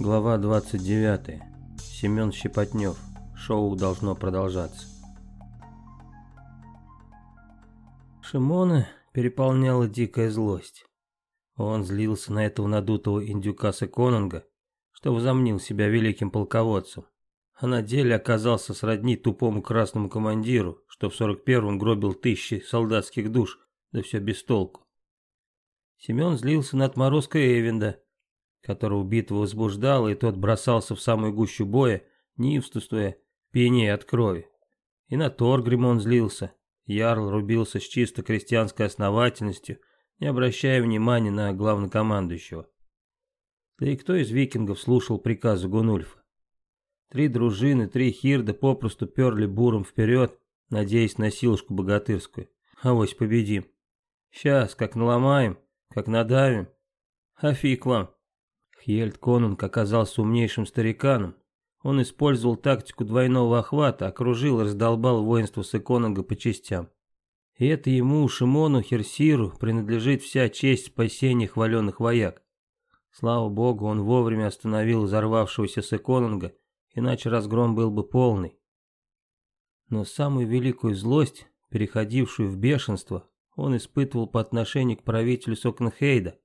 Глава 29. Семен Щепотнев. Шоу должно продолжаться. Шимона переполняла дикая злость. Он злился на этого надутого индюкаса Конунга, что возомнил себя великим полководцем, а на деле оказался сродни тупому красному командиру, что в 41-м гробил тысячи солдатских душ, да все без толку. Семен злился на отморозка Эвинда – которого битва возбуждала, и тот бросался в самую гущу боя, неивствуя, пьянее от крови. И на Торгрима он злился. Ярл рубился с чисто крестьянской основательностью, не обращая внимания на главнокомандующего. Да и кто из викингов слушал приказы Гунульфа? Три дружины, три хирда попросту перли буром вперед, надеясь на силушку богатырскую. А Авось победим. Сейчас, как наломаем, как надавим. А фиг вам, Хьельд Конунг оказался умнейшим стариканом. Он использовал тактику двойного охвата, окружил и раздолбал воинство Секонанга по частям. И это ему, Шимону, Херсиру, принадлежит вся честь спасения хваленных вояк. Слава богу, он вовремя остановил взорвавшегося Секонанга, иначе разгром был бы полный. Но самую великую злость, переходившую в бешенство, он испытывал по отношению к правителю Сокнхейда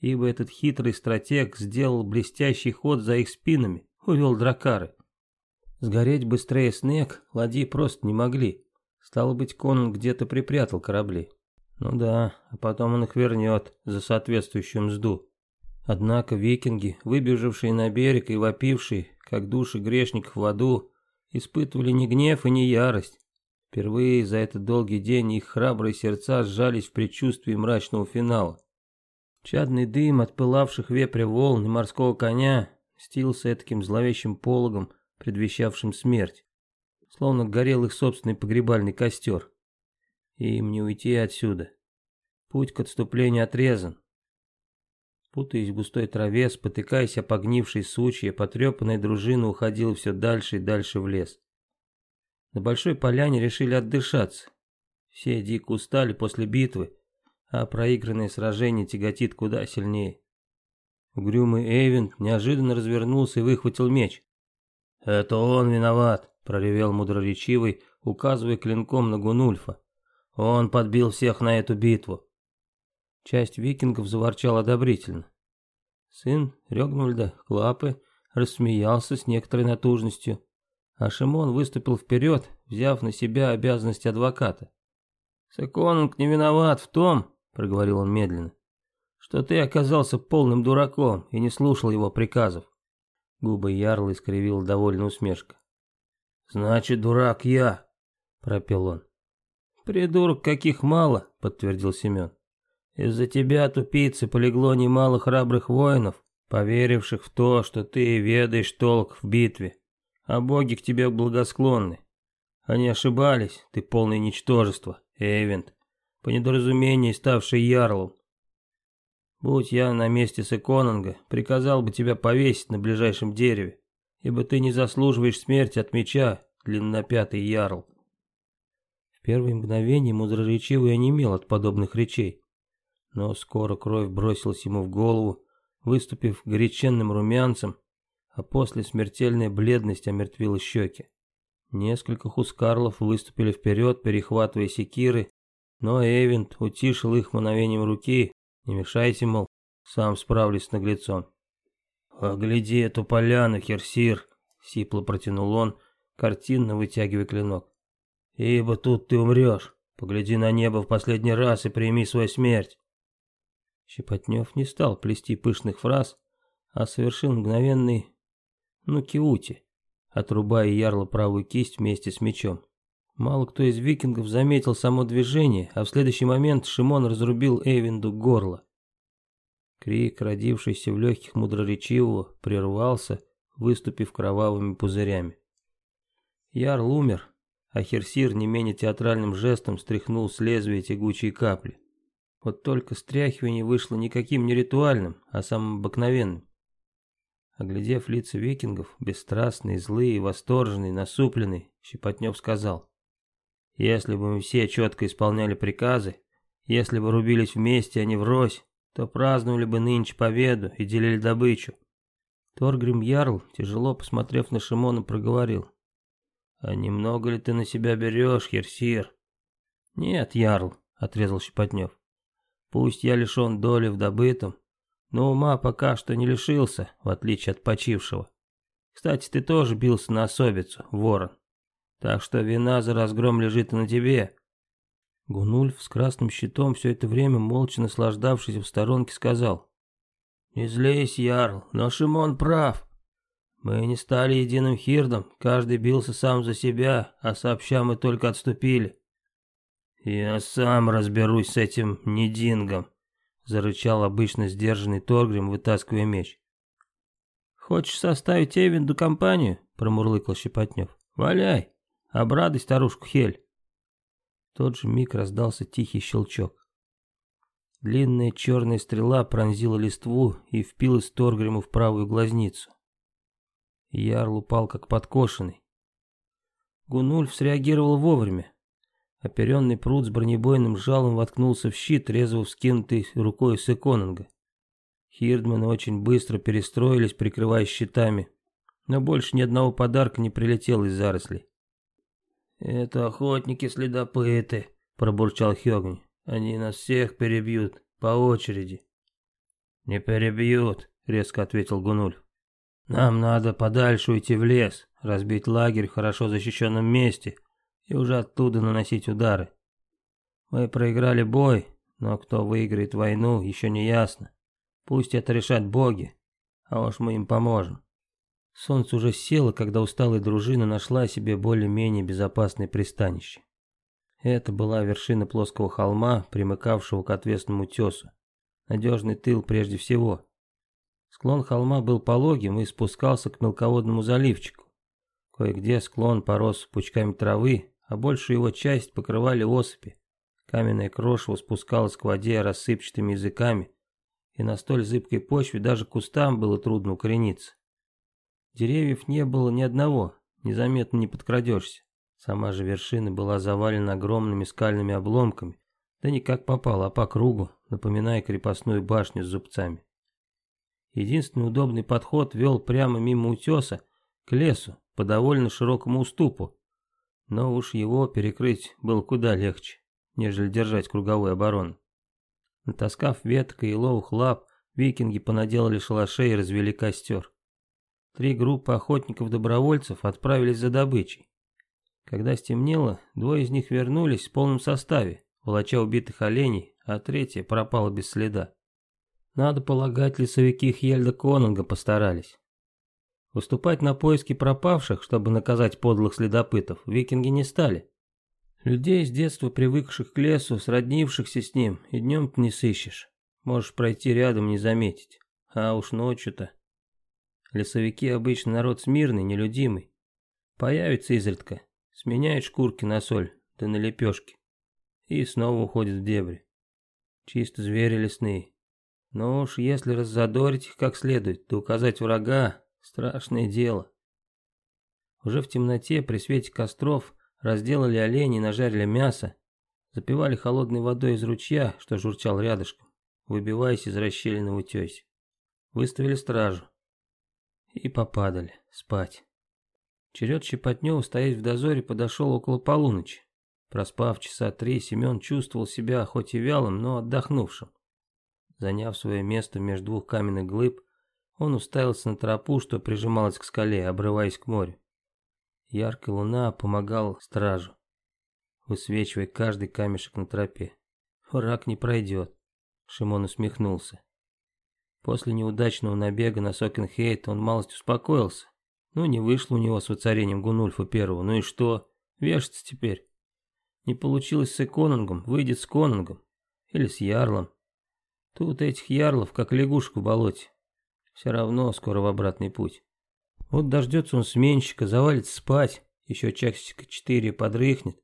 ибо этот хитрый стратег сделал блестящий ход за их спинами, увел дракары. Сгореть быстрее снег ладьи просто не могли. Стало быть, Конан где-то припрятал корабли. Ну да, а потом он их вернет за соответствующую мзду. Однако викинги, выбежавшие на берег и вопившие, как души грешников в аду, испытывали не гнев и не ярость. Впервые за этот долгий день их храбрые сердца сжались в предчувствии мрачного финала. Чадный дым от пылавших вепря волн и морского коня стился таким зловещим пологом, предвещавшим смерть. Словно горел их собственный погребальный костер. И им не уйти отсюда. Путь к отступлению отрезан. Путаясь в густой траве, спотыкаясь о погнившей сучье, потрепанная дружина уходила все дальше и дальше в лес. На большой поляне решили отдышаться. Все дико устали после битвы, а проигранное сражение тяготит куда сильнее. Угрюмый Эйвент неожиданно развернулся и выхватил меч. «Это он виноват», — проревел мудроречивый, указывая клинком на Гунульфа. «Он подбил всех на эту битву». Часть викингов заворчала одобрительно. Сын Рёгнульда, Клапы, рассмеялся с некоторой натужностью, а Шимон выступил вперед, взяв на себя обязанность адвоката. «Секонунг не виноват в том, проговорил он медленно, что ты оказался полным дураком и не слушал его приказов. Губы Ярла искривила довольная усмешка. «Значит, дурак я!» – пропел он. «Придурок каких мало!» – подтвердил Семен. «Из-за тебя, тупицы, полегло немало храбрых воинов, поверивших в то, что ты ведаешь толк в битве, а боги к тебе благосклонны. Они ошибались, ты полное ничтожество, Эйвент по недоразумению ставший ярлом. Будь я на месте Секонанга, приказал бы тебя повесить на ближайшем дереве, ибо ты не заслуживаешь смерти от меча, длиннопятый ярл. В первые мгновения мудроречивый онемел от подобных речей, но скоро кровь бросилась ему в голову, выступив горяченным румянцем, а после смертельная бледность омертвила щеки. Несколько хускарлов выступили вперед, перехватывая секиры но Эвент утишил их мановением руки. Не мешайте, мол, сам справлюсь с наглецом. «Огляди эту поляну, Херсир!» — сипло протянул он, картинно вытягивая клинок. «Ибо тут ты умрешь. Погляди на небо в последний раз и прими свою смерть!» Щепотнев не стал плести пышных фраз, а совершил мгновенный ну киути, отрубая ярло правую кисть вместе с мечом. Мало кто из викингов заметил само движение, а в следующий момент Шимон разрубил Эйвинду горло. Крик, родившийся в легких мудроречивого, прервался, выступив кровавыми пузырями. Ярл умер, а Херсир не менее театральным жестом стряхнул с лезвия тягучие капли. Вот только стряхивание вышло никаким не ритуальным, а самым обыкновенным. Оглядев лица викингов, бесстрастные, злые, восторженные, насупленные, Щепотнев сказал. Если бы мы все четко исполняли приказы, если бы рубились вместе, а не врозь, то праздновали бы нынче победу и делили добычу. Торгрим Ярл, тяжело посмотрев на Шимона, проговорил. «А немного ли ты на себя берешь, Херсир?» «Нет, Ярл», — отрезал Щепотнев. «Пусть я лишен доли в добытом, но ума пока что не лишился, в отличие от почившего. Кстати, ты тоже бился на особицу, ворон. Так что вина за разгром лежит на тебе». Гунульф с красным щитом, все это время молча наслаждавшись в сторонке, сказал. «Не злись, Ярл, но Шимон прав. Мы не стали единым хирдом, каждый бился сам за себя, а сообща мы только отступили». «Я сам разберусь с этим недингом», — зарычал обычно сдержанный Торгрим, вытаскивая меч. «Хочешь составить Эвинду компанию?» — промурлыкал Щепотнев. «Валяй!» Обрадуй старушку Хель. В тот же миг раздался тихий щелчок. Длинная черная стрела пронзила листву и впилась Торгриму в правую глазницу. Ярл упал как подкошенный. Гунульф среагировал вовремя. Оперенный пруд с бронебойным жалом воткнулся в щит, резво вскинутый рукой Секонанга. Хирдманы очень быстро перестроились, прикрываясь щитами, но больше ни одного подарка не прилетело из зарослей. «Это охотники-следопыты», — пробурчал Хёгни. «Они нас всех перебьют, по очереди». «Не перебьют», — резко ответил Гунуль. «Нам надо подальше уйти в лес, разбить лагерь в хорошо защищенном месте и уже оттуда наносить удары. Мы проиграли бой, но кто выиграет войну, еще не ясно. Пусть это решат боги, а уж мы им поможем». Солнце уже село, когда усталая дружина нашла себе более-менее безопасное пристанище. Это была вершина плоского холма, примыкавшего к отвесному тесу. Надежный тыл прежде всего. Склон холма был пологим и спускался к мелководному заливчику. Кое-где склон порос пучками травы, а большую его часть покрывали осыпи. Каменная крошево спускалась к воде рассыпчатыми языками, и на столь зыбкой почве даже кустам было трудно укорениться. Деревьев не было ни одного, незаметно не подкрадешься. Сама же вершина была завалена огромными скальными обломками, да не как попало, а по кругу, напоминая крепостную башню с зубцами. Единственный удобный подход вел прямо мимо утеса, к лесу, по довольно широкому уступу. Но уж его перекрыть было куда легче, нежели держать круговую оборону. Натаскав веток и еловых лап, викинги понаделали шалашей и развели костер. Три группы охотников-добровольцев отправились за добычей. Когда стемнело, двое из них вернулись в полном составе, волоча убитых оленей, а третья пропала без следа. Надо полагать, лесовики Хельда Конунга постарались. Уступать на поиски пропавших, чтобы наказать подлых следопытов, викинги не стали. Людей, с детства привыкших к лесу, сроднившихся с ним, и днем ты не сыщешь. Можешь пройти рядом, не заметить. А уж ночью-то... Лесовики обычно народ смирный, нелюдимый. Появится изредка, сменяет шкурки на соль, да на лепешки. И снова уходит в дебри. Чисто звери лесные. Но уж если раззадорить их как следует, то указать врага – страшное дело. Уже в темноте при свете костров разделали оленей, нажарили мясо, запивали холодной водой из ручья, что журчал рядышком, выбиваясь из расщелины в утесе. Выставили стражу и попадали спать. Черед Щепотнева стоять в дозоре подошел около полуночи. Проспав часа три, Семен чувствовал себя хоть и вялым, но отдохнувшим. Заняв свое место между двух каменных глыб, он уставился на тропу, что прижималась к скале, обрываясь к морю. Яркая луна помогала стражу, высвечивая каждый камешек на тропе. «Враг не пройдет», — Шимон усмехнулся. После неудачного набега на Сокенхейт он малость успокоился. Ну, не вышло у него с воцарением Гунульфа первого, ну и что? Вешаться теперь. Не получилось с Экононгом, выйдет с Кононгом. Или с Ярлом. Тут этих Ярлов, как лягушку в болоте. Все равно скоро в обратный путь. Вот дождется он сменщика, завалится спать, еще часика четыре подрыхнет,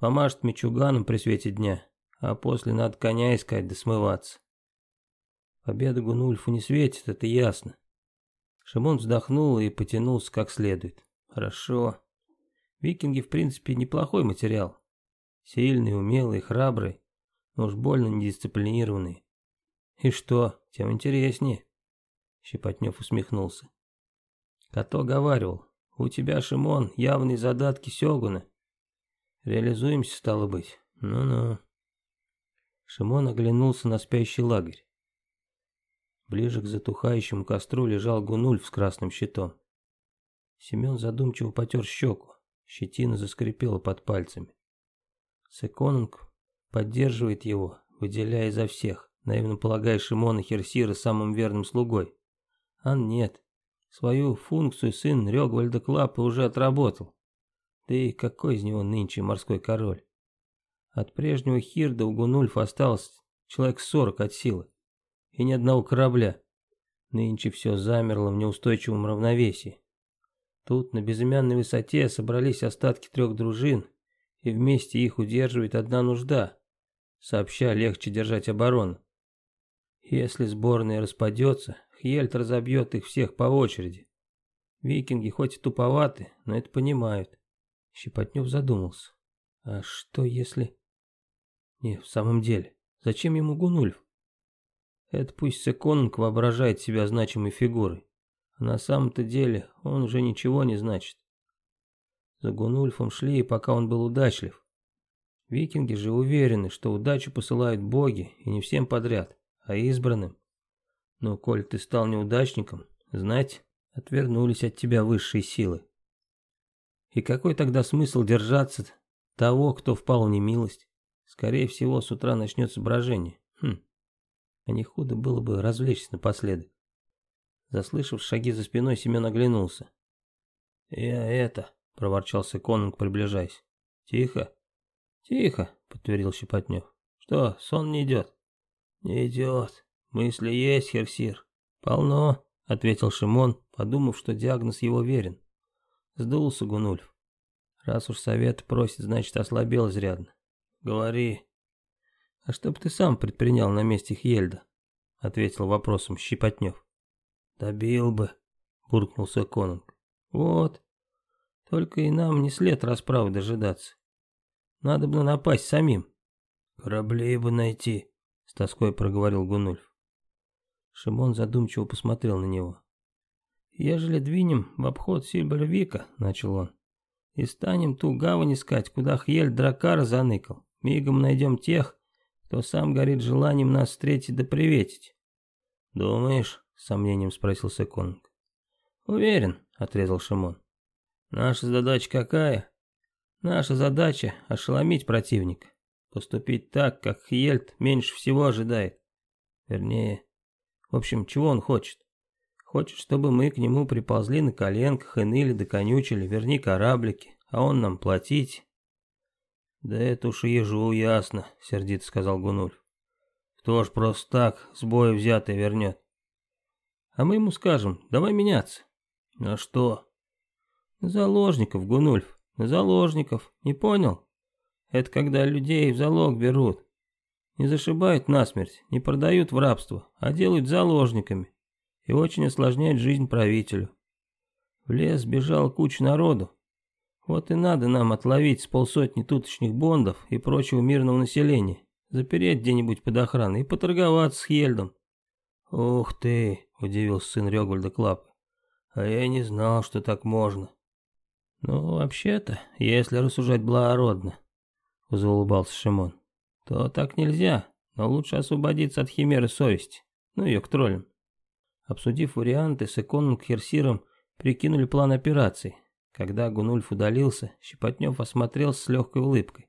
помашет мечуганом при свете дня, а после надо коня искать да смываться. Победа Гунульфу не светит, это ясно. Шимон вздохнул и потянулся как следует. Хорошо. Викинги, в принципе, неплохой материал. Сильный, умелый, храбрый, но уж больно недисциплинированный. И что, тем интереснее. Щепотнев усмехнулся. Като говаривал, у тебя, Шимон, явные задатки Сёгуна. Реализуемся, стало быть. Ну-ну. Шимон оглянулся на спящий лагерь. Ближе к затухающему костру лежал Гунульф с красным щитом. Семен задумчиво потер щеку, щетина заскрипела под пальцами. Секонунг поддерживает его, выделяя изо всех, наивно полагая Шимона Херсира самым верным слугой. А нет, свою функцию сын Рёгвальда Клапа уже отработал. Да и какой из него нынче морской король? От прежнего Хирда у Гунульфа осталось человек сорок от силы и ни одного корабля. Нынче все замерло в неустойчивом равновесии. Тут на безымянной высоте собрались остатки трех дружин, и вместе их удерживает одна нужда. Сообща легче держать оборону. Если сборная распадется, Хьельт разобьет их всех по очереди. Викинги хоть и туповаты, но это понимают. Щепотнев задумался. А что если... Не, в самом деле, зачем ему Гунульф? Это пусть Секонг воображает себя значимой фигурой. А на самом-то деле он уже ничего не значит. За Гунульфом шли, пока он был удачлив. Викинги же уверены, что удачу посылают боги, и не всем подряд, а избранным. Но коль ты стал неудачником, знать, отвернулись от тебя высшие силы. И какой тогда смысл держаться того, кто впал в немилость? Скорее всего, с утра начнется брожение а не худо было бы развлечься напоследок. Заслышав шаги за спиной, Семен оглянулся. «Я это...» — проворчался Конунг, приближаясь. «Тихо!» «Тихо!» — подтвердил Щепотнев. «Что, сон не идет?» «Не идет. Мысли есть, Херсир». «Полно», — ответил Шимон, подумав, что диагноз его верен. Сдулся Гунульф. «Раз уж совет просит, значит, ослабел изрядно». «Говори», «А что бы ты сам предпринял на месте Хельда?» — ответил вопросом Щепотнев. «Добил бы», — буркнул сэр Конунг. «Вот. Только и нам не след расправы дожидаться. Надо бы напасть самим». «Кораблей бы найти», — с тоской проговорил Гунульф. Шимон задумчиво посмотрел на него. «Ежели двинем в обход Сильбервика», — начал он, — «и станем ту гавань искать, куда Хель Дракара заныкал, мигом найдем тех, то сам горит желанием нас встретить да приветить. «Думаешь?» — с сомнением спросил Секонг. «Уверен», — отрезал Шимон. «Наша задача какая?» «Наша задача — ошеломить противника, поступить так, как Хьельт меньше всего ожидает. Вернее, в общем, чего он хочет? Хочет, чтобы мы к нему приползли на коленках и ныли да конючили, верни кораблики, а он нам платить, «Да это уж ежу ясно», — сердито сказал Гунуль. «Кто ж просто так с боя взятый вернет?» «А мы ему скажем, давай меняться». «На что?» «На заложников, Гунульф, на заложников, не понял? Это когда людей в залог берут. Не зашибают насмерть, не продают в рабство, а делают заложниками и очень осложняют жизнь правителю. В лес бежал куча народу, вот и надо нам отловить с полсотни туточных бондов и прочего мирного населения, запереть где-нибудь под охраной и поторговаться с Хельдом. «Ух ты!» — удивился сын Регульда Клапы. «А я не знал, что так можно». «Ну, вообще-то, если рассуждать благородно», — заулыбался Шимон, — «то так нельзя, но лучше освободиться от химеры совести, ну ее к троллям». Обсудив варианты с иконом Кхерсиром, прикинули план операции, когда Гунульф удалился, Щепотнев осмотрелся с легкой улыбкой.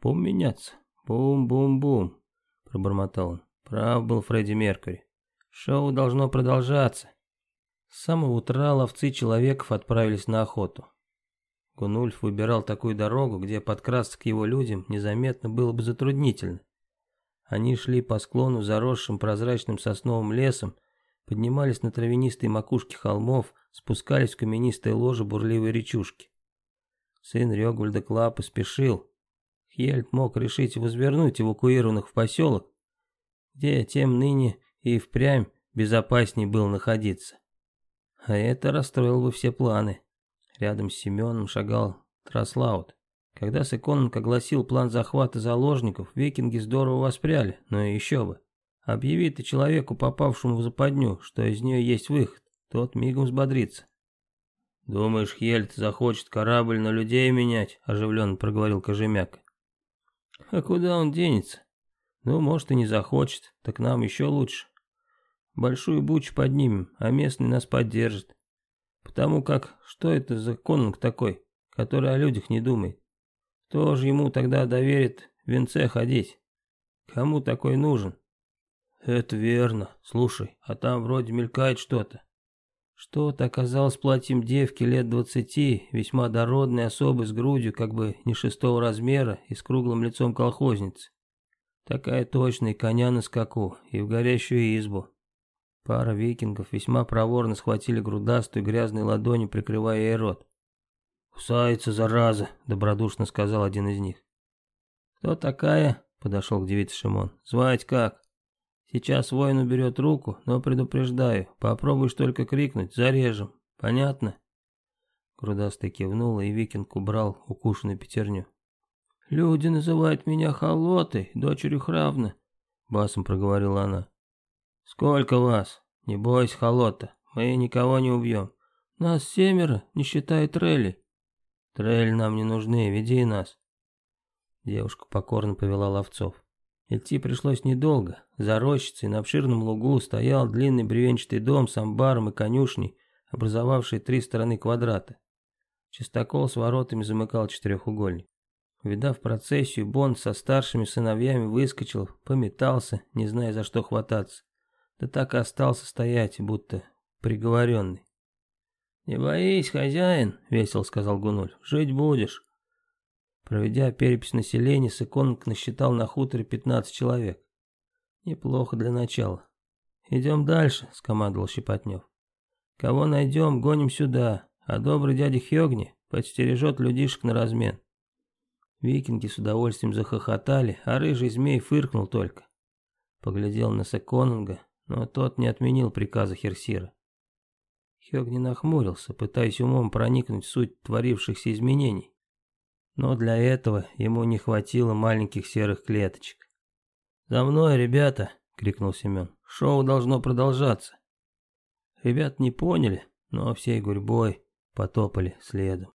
«Бум меняться! Бум-бум-бум!» – пробормотал он. Прав был Фредди Меркьюри. Шоу должно продолжаться. С самого утра ловцы человеков отправились на охоту. Гунульф выбирал такую дорогу, где подкрасться к его людям незаметно было бы затруднительно. Они шли по склону, заросшим прозрачным сосновым лесом, поднимались на травянистые макушки холмов, спускались в каменистые ложи бурливой речушки. Сын Рёгульда Клапа спешил. Хельд мог решить возвернуть эвакуированных в поселок, где тем ныне и впрямь безопасней было находиться. А это расстроило бы все планы. Рядом с Семеном шагал Траслаут. Когда Сыконг огласил план захвата заложников, викинги здорово воспряли, но еще бы. Объяви ты человеку, попавшему в западню, что из нее есть выход, тот мигом взбодрится. «Думаешь, Хельт захочет корабль на людей менять?» – оживленно проговорил Кожемяк. «А куда он денется? Ну, может, и не захочет, так нам еще лучше. Большую бучу поднимем, а местный нас поддержит. Потому как, что это за конунг такой, который о людях не думает? Кто же ему тогда доверит в венце ходить? Кому такой нужен?» «Это верно. Слушай, а там вроде мелькает что-то». Что-то оказалось платьем девки лет двадцати, весьма дородной особы с грудью как бы не шестого размера и с круглым лицом колхозницы. Такая точная, коня на скаку и в горящую избу. Пара викингов весьма проворно схватили грудастую грязной ладонью, прикрывая ей рот. «Кусается, зараза!» — добродушно сказал один из них. «Кто такая?» — подошел к девице Шимон. «Звать как?» Сейчас воин уберет руку, но предупреждаю, попробуешь только крикнуть, зарежем. Понятно?» Грудастый кивнул, и викинг убрал укушенную пятерню. «Люди называют меня Холотой, дочерью Хравна», — басом проговорила она. «Сколько вас? Не бойся, Холота, мы никого не убьем. Нас семеро, не считая трелей. Трели нам не нужны, веди нас». Девушка покорно повела ловцов. Идти пришлось недолго. За рощицей на обширном лугу стоял длинный бревенчатый дом с амбаром и конюшней, образовавший три стороны квадрата. Чистокол с воротами замыкал четырехугольник. Видав процессию, Бонд со старшими сыновьями выскочил, пометался, не зная за что хвататься. Да так и остался стоять, будто приговоренный. «Не боись, хозяин», — весело сказал Гунуль, — «жить будешь». Проведя перепись населения, Сыконг насчитал на хуторе 15 человек. Неплохо для начала. «Идем дальше», — скомандовал Щепотнев. «Кого найдем, гоним сюда, а добрый дядя Хёгни подстережет людишек на размен». Викинги с удовольствием захохотали, а рыжий змей фыркнул только. Поглядел на Секонунга, но тот не отменил приказа Херсира. Хёгни нахмурился, пытаясь умом проникнуть в суть творившихся изменений. Но для этого ему не хватило маленьких серых клеточек. «За мной, ребята!» — крикнул Семен. «Шоу должно продолжаться!» Ребят не поняли, но всей гурьбой потопали следом.